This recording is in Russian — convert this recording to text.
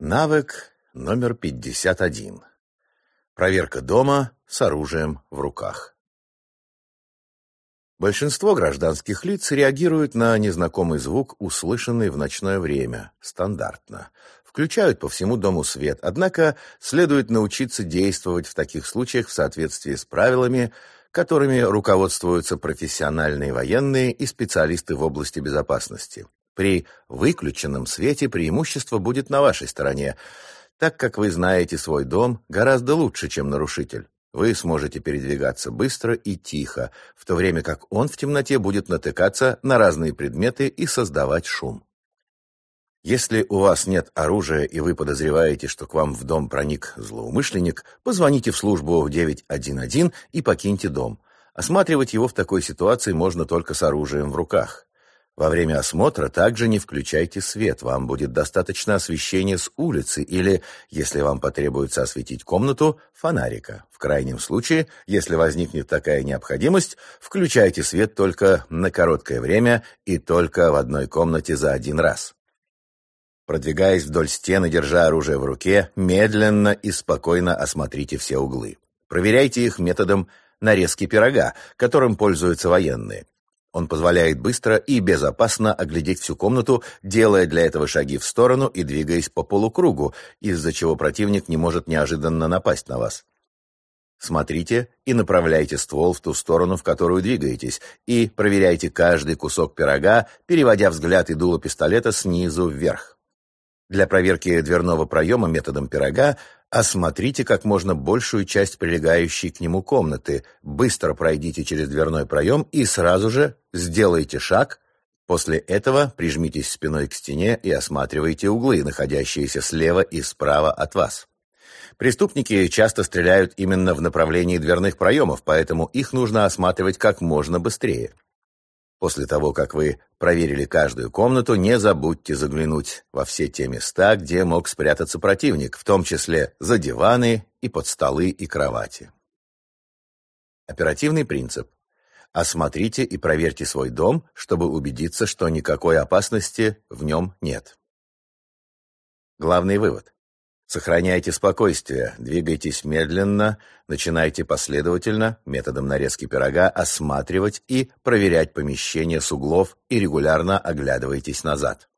Навык номер 51. Проверка дома с оружием в руках. Большинство гражданских лиц реагируют на незнакомый звук, услышанный в ночное время, стандартно. Включают по всему дому свет, однако следует научиться действовать в таких случаях в соответствии с правилами, которыми руководствуются профессиональные военные и специалисты в области безопасности. При выключенном свете преимущество будет на вашей стороне, так как вы знаете свой дом гораздо лучше, чем нарушитель. Вы сможете передвигаться быстро и тихо, в то время как он в темноте будет натыкаться на разные предметы и создавать шум. Если у вас нет оружия и вы подозреваете, что к вам в дом проник злоумышленник, позвоните в службу 911 и покиньте дом. Осматривать его в такой ситуации можно только с оружием в руках. Во время осмотра также не включайте свет, вам будет достаточно освещения с улицы или, если вам потребуется осветить комнату, фонарика. В крайнем случае, если возникнет такая необходимость, включайте свет только на короткое время и только в одной комнате за один раз. Продвигаясь вдоль стены, держа оружие в руке, медленно и спокойно осмотрите все углы. Проверяйте их методом нарезки пирога, которым пользуются военные. Он позволяет быстро и безопасно оглядеть всю комнату, делая для этого шаги в сторону и двигаясь по полукругу, из-за чего противник не может неожиданно напасть на вас. Смотрите и направляйте ствол в ту сторону, в которую двигаетесь, и проверяйте каждый кусок пирога, переводя взгляд и дуло пистолета снизу вверх. Для проверки дверного проема методом пирога осмотрите как можно большую часть прилегающей к нему комнаты, быстро пройдите через дверной проем и сразу же сделайте шаг. После этого прижмитесь спиной к стене и осматривайте углы, находящиеся слева и справа от вас. Преступники часто стреляют именно в направлении дверных проемов, поэтому их нужно осматривать как можно быстрее. После того, как вы проверили каждую комнату, не забудьте заглянуть во все те места, где мог спрятаться противник, в том числе за диваны и под столы и кровати. Оперативный принцип. Осмотрите и проверьте свой дом, чтобы убедиться, что никакой опасности в нем нет. Главный вывод. Сохраняйте спокойствие, двигайтесь медленно, начинайте последовательно, методом нарезки пирога, осматривать и проверять помещение с углов и регулярно оглядывайтесь назад.